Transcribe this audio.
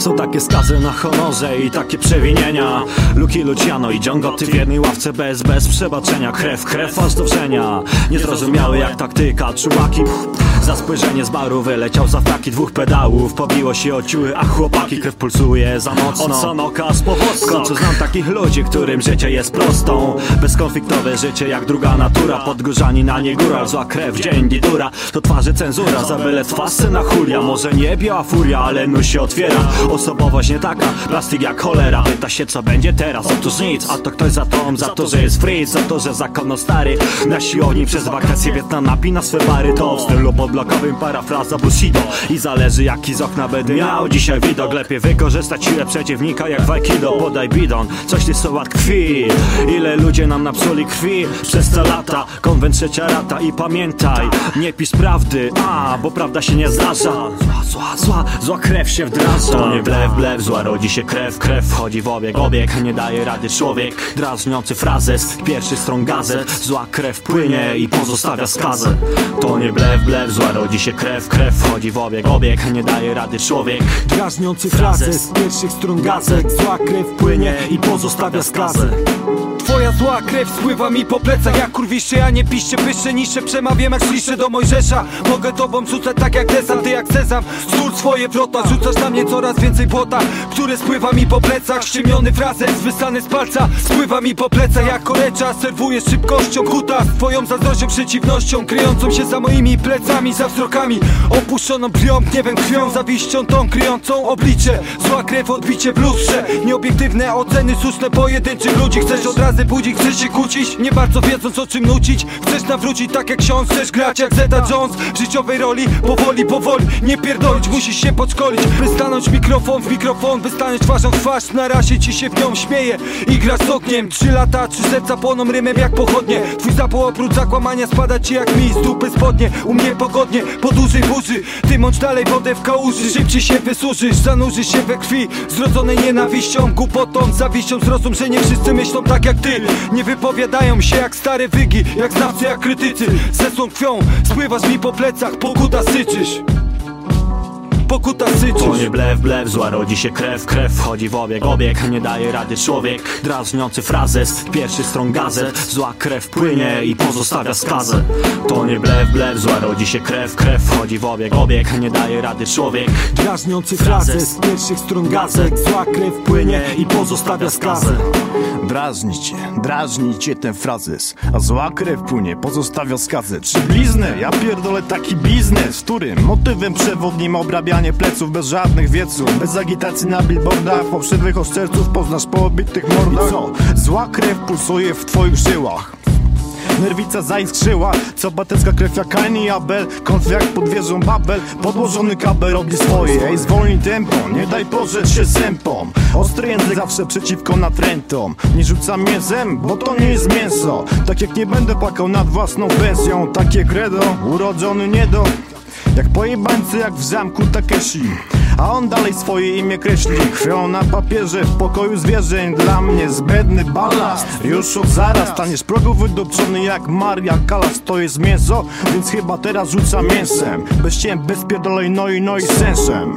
Są takie skazy na honorze i takie przewinienia. Luki Luciano i Dżongoty w jednej ławce bez, bez przebaczenia. Krew, krew aż do wrzenia. Niezrozumiały jak taktyka, czułaki. Za spojrzenie z baru wyleciał za fraki dwóch pedałów. Pobiło się o ciuły, a chłopaki krew pulsuje za mocno. Od Sanoka z W końcu znam takich ludzi, którym życie jest prostą. Bezkonfliktowe życie jak druga natura. Podgórzani na nie góra, zła krew, dzień dura. To twarzy cenzura, za byle twarzy na chulia. Może nie biała furia, ale nóż się otwiera Osobowość nie taka, plastik jak cholera. Pyta się co będzie teraz, otóż nic A to ktoś za to, za to, że jest free Za to, że zakonno stary. Na siłowni przez wakacje Wietnam napina swe bary. To w stylu podblokowym parafraza Bushido. I zależy jaki z okna będę miał. Dzisiaj widok, lepiej wykorzystać siłę przeciwnika Jak w Aikido, podaj bidon Coś ty sołat krwi. Ile ludzie nam napsuli krwi Przez te lata, konwent trzecia rata I pamiętaj, nie pisz prawdy. A, bo prawda się nie zdarza. Zła, zła, zła, zła krew się wdraża nie blew, blew, zła rodzi się krew. Krew wchodzi w obieg, obieg Nie daje rady człowiek. Drażniący frazes, pierwszy stron gazet. Zła krew płynie i pozostawia skazę. To nie blew, blew, zła rodzi się krew. Krew wchodzi w obieg, obieg Nie daje rady człowiek. Drażniący frazes z pierwszych stron gazet. Zła krew płynie i pozostawia skazę zła krew spływa mi po plecach Jak kurwiście, ja nie piszcie, pyszcze, niższe Przemawiam jak ślisze do Mojżesza. Mogę tobą rzucać tak jak desant, ty jak sezam Stur swoje wrota, rzucasz na mnie coraz więcej błota Które spływa mi po plecach Ściemiony frazes, wystany z palca. Spływa mi po plecach jak korecza Serwujesz szybkością kuta Twoją zazdrością, przeciwnością Kryjącą się za moimi plecami, za wzrokami. Opuszczoną brwią, gniewem, krwią Zawiścią tą kryjącą oblicze. Zła krew, odbicie w lustrze. Nieobiektywne oceny, słuszne pojedynczych ludzi. Chcesz od razy budzić, chcesz się kłócić? Nie bardzo wiedząc o czym nucić. Chcesz nawrócić tak jak ksiądz Chcesz grać jak Zeta Jones. W życiowej roli Powoli, powoli Nie pierdolić, musisz się podszkolić. By stanąć mikrofon w mikrofon By stanąć twarzą w twarz Na razie ci się w nią śmieje I grasz z ogniem Trzy lata, trzy serca płoną rymem jak pochodnie. Twój zapał oprócz zakłamania spada ci jak mi z dupy spodnie. U mnie pogodnie, po dużej burzy. Ty mącz dalej wodę w kałuży Szybciej się wysuszysz, zanurzysz się we krwi. Zrodzonej nienawiścią, głupotą, zawiścią. Zrozum, że nie wszyscy myślą tak jak ty. Nie wypowiadają się jak stare wygi Jak znawcy, jak krytycy. Ze krwią spływasz mi po plecach Pokuta syczysz Pokuta To syczysz nie blew, blew, zła rodzi się krew. Krew wchodzi w obieg, obieg Nie daje rady człowiek. Drażniący frazes, pierwszy stron gazet. Zła krew płynie i pozostawia skazę. To nie blew, blew, zła rodzi się krew. Krew wchodzi w obieg, obieg Nie daje rady człowiek. Drażniący frazes. pierwszych stron gazet. Zła krew płynie i pozostawia skazę. Drażni cię, drażni cię ten frazes. A zła krew płynie, pozostawia skazę. Czy bliznę? Ja pierdolę taki biznes którym motywem przewodnim obrabianie pleców Bez żadnych wieców, bez agitacji na billboardach Fałszywych oszczerców poznasz po obitych mordach. Co? Zła krew pulsuje w twoich żyłach. Nerwica zaiskrzyła, co batecka krew jak Kain i Abel. Konf jak pod wieżą Babel, podłożony kabel robi swoje. Ej, zwolnij tempo, nie daj porzeć się sępom Ostry język zawsze przeciwko natrętom. Nie rzucam mięsem, bo to nie jest mięso. Tak jak nie będę płakał nad własną pensją Takie credo, urodzony nie do jak pojebańcy jak w zamku Takeshi. A on dalej swoje imię kreśli. Krwią na papierze w pokoju zwierzeń. Dla mnie zbędny balast. Już od zaraz staniesz progu wydupczony jak Maria Kalas To jest mięso, więc chyba teraz rzucam mięsem. Bez ciem, bez pierdolej, no i no i sensem